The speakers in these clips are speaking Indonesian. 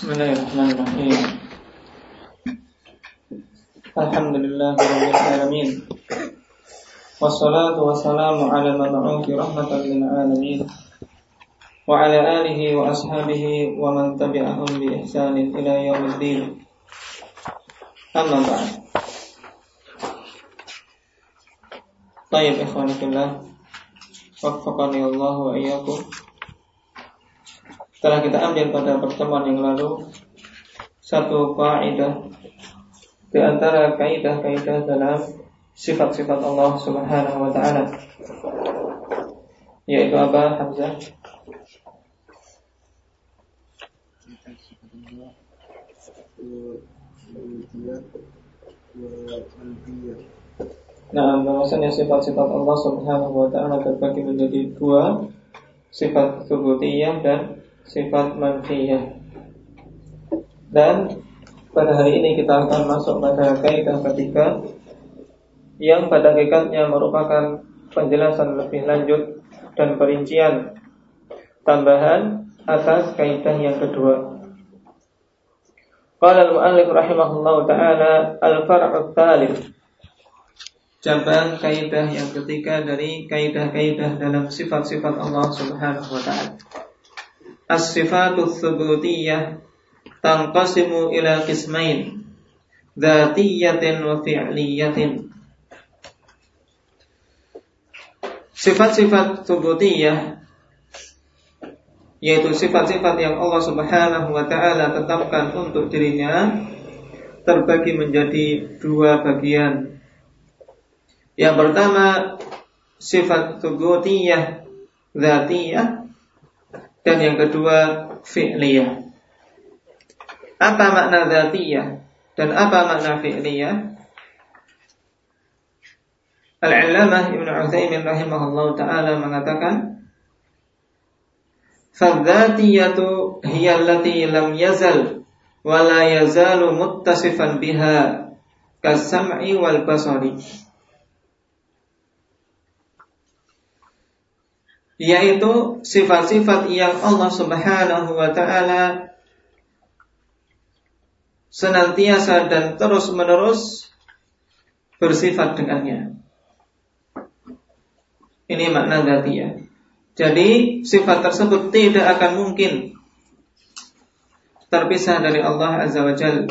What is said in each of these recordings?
Bismillahirrahmanirrahim. Alamin. Wassalatu wassalamu ala mab'uthi rahmatan lil alamin. Wa ala alihi wa ashabihi wa man tabi'ahum bi ihsanin ila yaumiddin. Amma ba'd. Baik, ikhwan fillah. Waffaqani Allah wa iyyakum. Telah kita ambil pada pertemuan yang lalu satu kaidah di antara kaidah-kaidah dalam sifat-sifat Allah Subhanahu wa taala. Yaitu apa, Hamzah? Nah, bahwasanya sifat-sifat Allah Subhanahu wa taala terbagi menjadi dua, sifat subutiyah dan sifat manfiyah. Dan pada hari ini kita akan masuk pada kaidah ketiga yang pada hakikatnya merupakan penjelasan lebih lanjut dan perincian tambahan atas kaidah yang kedua. Qala al-mu'allif rahimahullah taala al-far'u tsalits cabang kaidah yang ketiga dari kaidah-kaidah dalam sifat-sifat Allah Subhanahu wa taala. As-sifatu thubutiyah tanqasimu ila qismain dzatiyatin wa fi'liyatin. Sifat-sifat thubutiyah yaitu sifat-sifat yang Allah Subhanahu wa taala tetapkan untuk dirinya terbagi menjadi dua bagian. Yang pertama sifat thubutiyah dzatiyah dan yang kedua fi'liyah. Apa makna dzatiyah dan apa makna fi'liyah? Al-Allamah Ibn Utsaimin rahimahullah taala mengatakan Fadzatiyatu hiya allati lam yazal wa la yazalu muttasifan biha kasam'i wal basari yaitu sifat-sifat yang Allah Subhanahu wa taala senantiasa dan terus-menerus bersifat dengannya. Ini makna dzatiyah. Jadi sifat tersebut tidak akan mungkin terpisah dari Allah Azza wa Jalla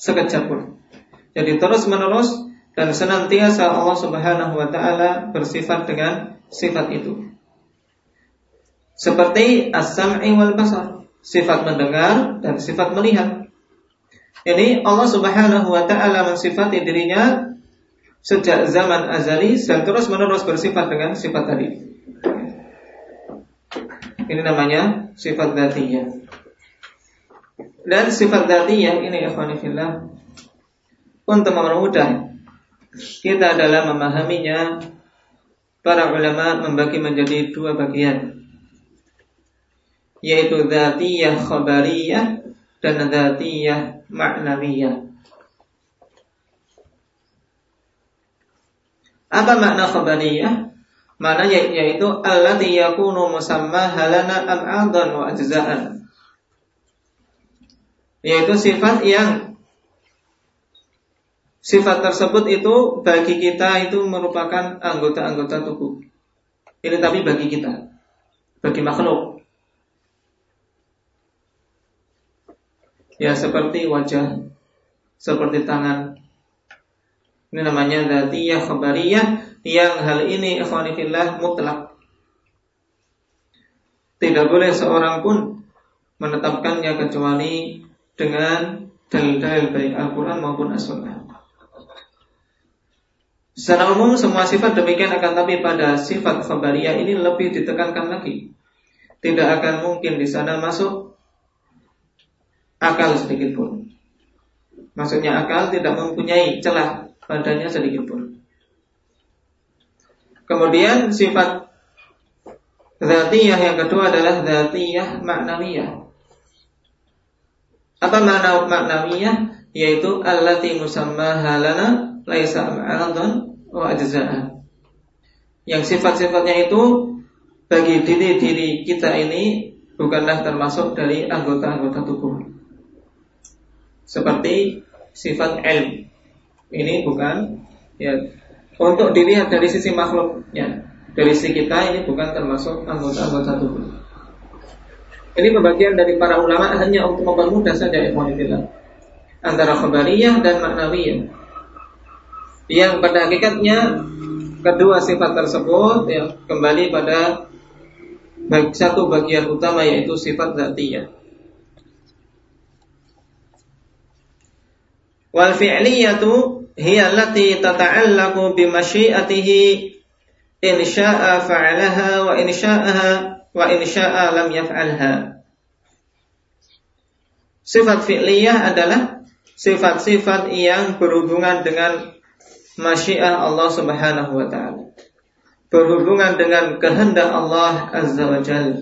sekejap pun. Jadi terus-menerus dan senantiasa Allah Subhanahu wa taala bersifat dengan sifat itu. Seperti as-sam'i wal basar, sifat mendengar dan sifat melihat. Ini Allah Subhanahu wa taala mensifati dirinya sejak zaman azali dan terus menerus bersifat dengan sifat tadi. Ini namanya sifat dzatiyah. Dan sifat dzatiyah ini ikhwani fillah untuk mempermudah kita dalam memahaminya para ulama membagi menjadi dua bagian yaitu dzatiyah khabariyah dan dzatiyah ma'nawiyah. Apa makna khabariyah? Makna yaitu allati yakunu musamma halana am'adan wa ajza'an. Yaitu sifat yang sifat tersebut itu bagi kita itu merupakan anggota-anggota tubuh. Ini tapi bagi kita, bagi makhluk. Ya seperti wajah, seperti tangan. Ini namanya dzatiyah khabariyah yang hal ini ikhwanifillah mutlak. Tidak boleh seorang pun menetapkannya kecuali dengan dalil-dalil baik Al-Quran maupun As-Sunnah. Secara umum semua sifat demikian akan tapi pada sifat khabariyah ini lebih ditekankan lagi. Tidak akan mungkin di sana masuk akal sedikit pun. Maksudnya akal tidak mempunyai celah padanya sedikit pun. Kemudian sifat Zatiyah yang kedua adalah Zatiyah maknawiyah Apa makna maknawiyah? Yaitu Allati musamma halana Laisa ma'aradhan wa ajza'an Yang sifat-sifatnya itu Bagi diri-diri kita ini bukanlah termasuk dari anggota-anggota tubuh. Seperti sifat ilm. Ini bukan ya untuk dilihat dari sisi makhluknya. Dari sisi kita ini bukan termasuk anggota-anggota tubuh. Ini pembagian dari para ulama hanya untuk mempermudah saja ikhwanillah antara khabariyah dan maknawiyah. Yang pada hakikatnya kedua sifat tersebut ya kembali pada satu bagian utama yaitu sifat zatiyah. Wal fi'liyatu hiya allati tata'allaqu bi masyiatihi in syaa fa'alaha wa in syaa'a wa in syaa lam yaf'alha. Sifat fi'liyah adalah sifat-sifat yang berhubungan dengan masyiah Allah Subhanahu wa taala. Berhubungan dengan kehendak Allah Azza wa Jalla.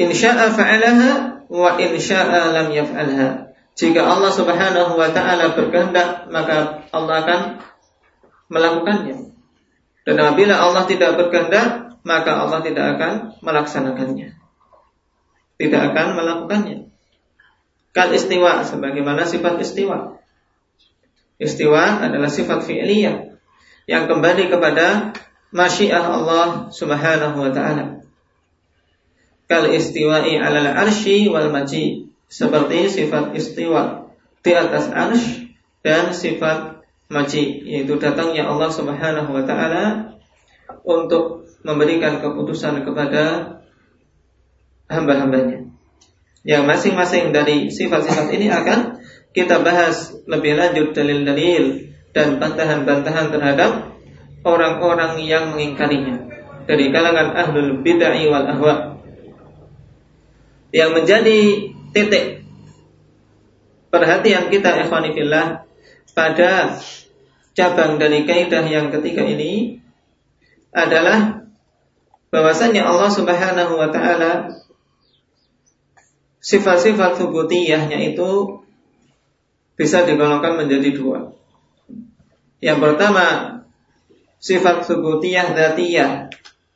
In syaa fa'alaha wa in syaa lam yaf'alha. Jika Allah Subhanahu wa taala berkehendak, maka Allah akan melakukannya. Dan apabila Allah tidak berkehendak, maka Allah tidak akan melaksanakannya. Tidak akan melakukannya. Kal istiwa sebagaimana sifat istiwa. Istiwa adalah sifat fi'liyah yang kembali kepada masyiah Allah Subhanahu wa taala. Kal istiwa'i 'alal arsy wal maji seperti sifat istiwa di atas arsy dan sifat maji yaitu datangnya Allah Subhanahu wa taala untuk memberikan keputusan kepada hamba-hambanya. Yang masing-masing dari sifat-sifat ini akan kita bahas lebih lanjut dalil-dalil dan bantahan-bantahan terhadap orang-orang yang mengingkarinya dari kalangan ahlul bid'ah wal ahwa. Yang menjadi titik perhatian kita ikhwanifillah pada cabang dari kaidah yang ketiga ini adalah bahwasanya Allah Subhanahu wa taala sifat-sifat subutiyahnya itu bisa digolongkan menjadi dua. Yang pertama sifat subutiyah datiyah.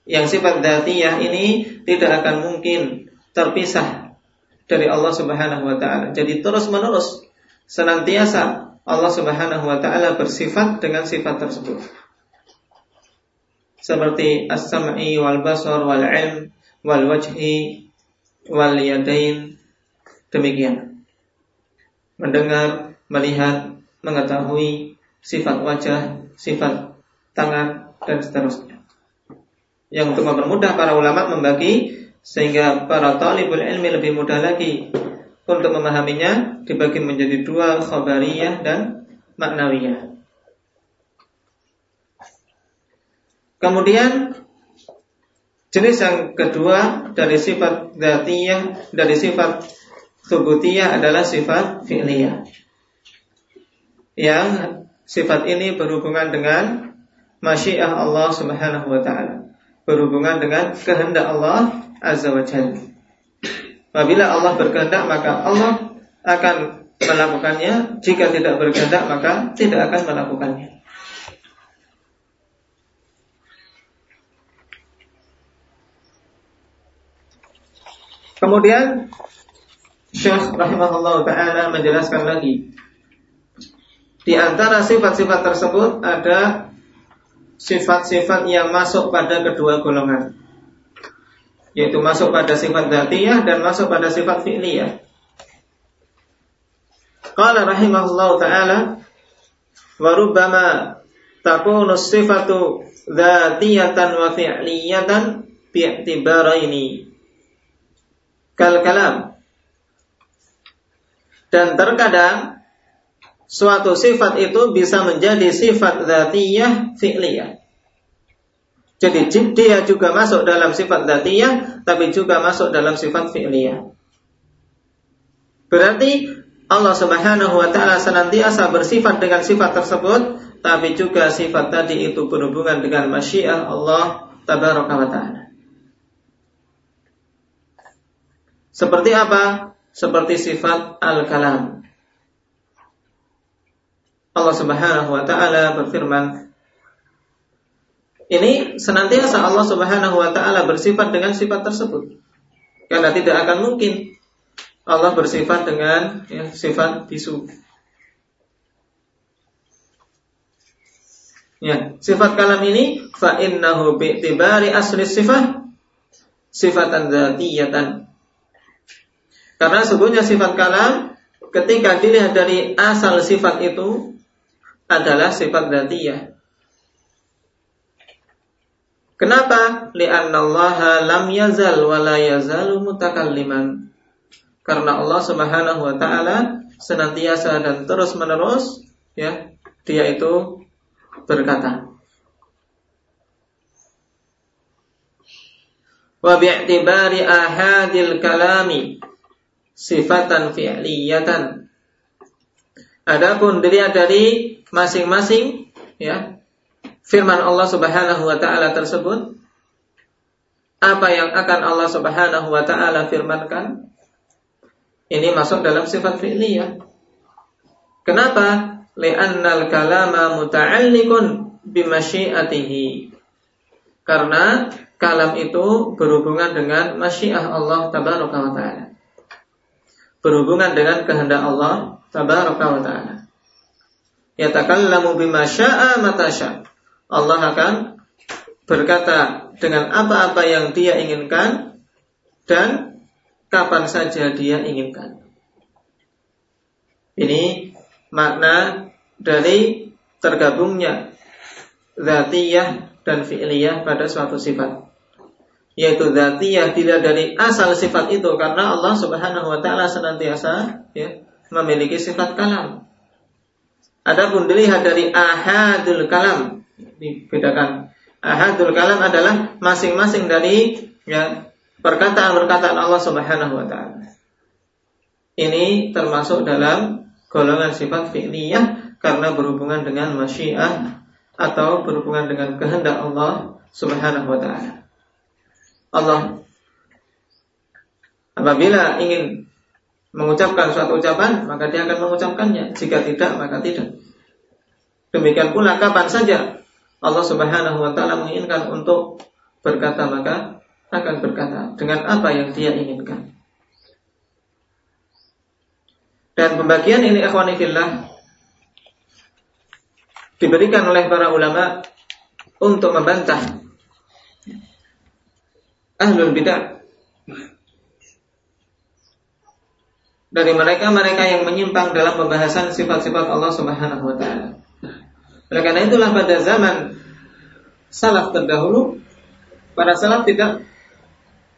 Yang sifat datiyah ini tidak akan mungkin terpisah dari Allah Subhanahu wa taala. Jadi terus-menerus senantiasa Allah Subhanahu wa taala bersifat dengan sifat tersebut. Seperti as-sam'i wal basar wal ilm wal wajhi wal yadain. Demikian. Mendengar melihat mengetahui sifat wajah sifat tangan dan seterusnya. Yang untuk mempermudah para ulama membagi sehingga para talibul ilmi lebih mudah lagi untuk memahaminya dibagi menjadi dua khabariyah dan maknawiyah Kemudian jenis yang kedua dari sifat dzatiyah dari sifat subutiyah adalah sifat fi'liyah. Yang sifat ini berhubungan dengan masyiah Allah Subhanahu wa taala. Berhubungan dengan kehendak Allah Azza wa Jalla. Apabila Allah berkehendak maka Allah akan melakukannya, jika tidak berkehendak maka tidak akan melakukannya. Kemudian Syekh rahimahullah taala menjelaskan lagi di antara sifat-sifat tersebut ada sifat-sifat yang masuk pada kedua golongan yaitu masuk pada sifat dzatiyah dan masuk pada sifat fi'liyah. Qala rahimahullah taala wa rubbama takunu sifatu dzatiyatan wa fi'liyatan bi'tibaraini kal kalam. Dan terkadang suatu sifat itu bisa menjadi sifat dzatiyah fi'liyah. Jadi dia juga masuk dalam sifat dzatiyah tapi juga masuk dalam sifat fi'liyah. Berarti Allah Subhanahu wa taala senantiasa bersifat dengan sifat tersebut tapi juga sifat tadi itu berhubungan dengan masyiah Allah tabaraka wa taala. Seperti apa? Seperti sifat al-kalam. Allah Subhanahu wa taala berfirman ini senantiasa Allah Subhanahu wa taala bersifat dengan sifat tersebut. Karena tidak akan mungkin Allah bersifat dengan ya, sifat bisu. Ya, sifat kalam ini fa innahu bi'tibari asli sifat sifatan dzatiyatan. Karena sebutnya sifat kalam ketika dilihat dari asal sifat itu adalah sifat dzatiyah. Kenapa? Lianna Allah lam yazal wa la yazalu mutakalliman. Karena Allah Subhanahu wa taala senantiasa dan terus-menerus ya, dia itu berkata. Wa bi'tibari ahadil kalami sifatan fi'liyatan. Adapun dilihat dari masing-masing ya firman Allah Subhanahu wa taala tersebut apa yang akan Allah Subhanahu wa taala firmankan ini masuk dalam sifat fi'liyah. Kenapa? li'annal kalama muta'alliqun bimasyiatihi. Karena kalam itu berhubungan dengan masyiah Allah tabaraka wa taala. Berhubungan dengan kehendak Allah tabaraka wa taala. Yatakallamu bima syaa mata Allah akan berkata dengan apa-apa yang dia inginkan dan kapan saja dia inginkan. Ini makna dari tergabungnya zatiyah dan fi'liyah pada suatu sifat. Yaitu zatiyah tidak dari asal sifat itu karena Allah Subhanahu wa taala senantiasa ya, memiliki sifat kalam. Adapun dilihat dari ahadul kalam dibedakan. Ahadul kalam adalah masing-masing dari ya perkataan-perkataan Allah Subhanahu wa taala. Ini termasuk dalam golongan sifat fi'liyah karena berhubungan dengan masyiah atau berhubungan dengan kehendak Allah Subhanahu wa taala. Allah apabila ingin mengucapkan suatu ucapan, maka dia akan mengucapkannya. Jika tidak, maka tidak. Demikian pula kapan saja Allah Subhanahu wa taala menginginkan untuk berkata, maka akan berkata dengan apa yang dia inginkan. Dan pembagian ini ikhwanifillah diberikan oleh para ulama untuk membantah ahlul bidah dari mereka-mereka yang menyimpang dalam pembahasan sifat-sifat Allah Subhanahu wa taala. Oleh karena itulah pada zaman salaf terdahulu para salaf tidak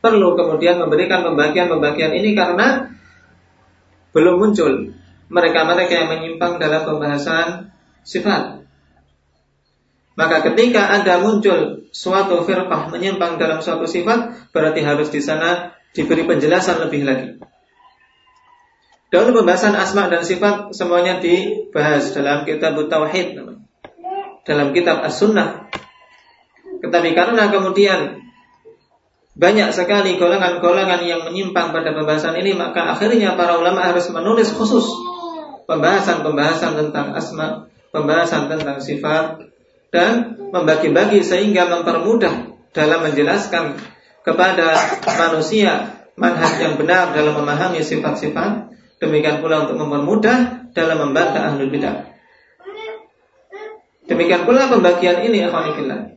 perlu kemudian memberikan pembagian-pembagian ini karena belum muncul mereka-mereka yang menyimpang dalam pembahasan sifat. Maka ketika ada muncul suatu firqah menyimpang dalam suatu sifat, berarti harus di sana diberi penjelasan lebih lagi. Dalam pembahasan asma dan sifat semuanya dibahas dalam kitab Tauhid, dalam kitab As-Sunnah. Tetapi karena kemudian banyak sekali golongan-golongan yang menyimpang pada pembahasan ini maka akhirnya para ulama harus menulis khusus pembahasan-pembahasan tentang asma, pembahasan tentang sifat dan membagi-bagi sehingga mempermudah dalam menjelaskan kepada manusia manhaj yang benar dalam memahami sifat-sifat. Demikian pula untuk mempermudah dalam membantah ahlul bidah. Demikian pula pembagian ini akhwanillah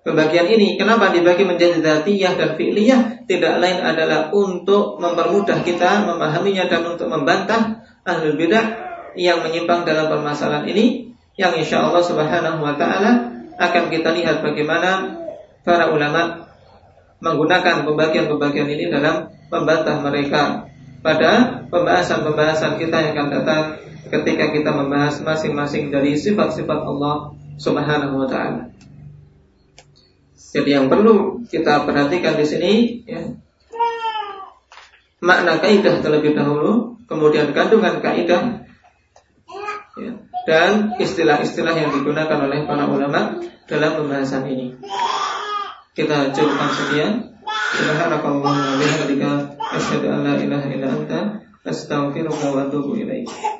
Pembagian ini kenapa dibagi menjadi zatiyah dan fi'liyah? Tidak lain adalah untuk mempermudah kita memahaminya dan untuk membantah ahlul bidah yang menyimpang dalam permasalahan ini yang insya Allah Subhanahu wa taala akan kita lihat bagaimana para ulama menggunakan pembagian-pembagian ini dalam membantah mereka pada pembahasan-pembahasan kita yang akan datang ketika kita membahas masing-masing dari sifat-sifat Allah Subhanahu wa taala. Jadi yang perlu kita perhatikan di sini ya, makna kaidah terlebih dahulu, kemudian kandungan kaidah ya, dan istilah-istilah yang digunakan oleh para ulama dalam pembahasan ini. Kita cukupkan sekian. Subhanakallahumma wa bihamdika asyhadu an la ilaha illa anta astaghfiruka wa atubu ilaik.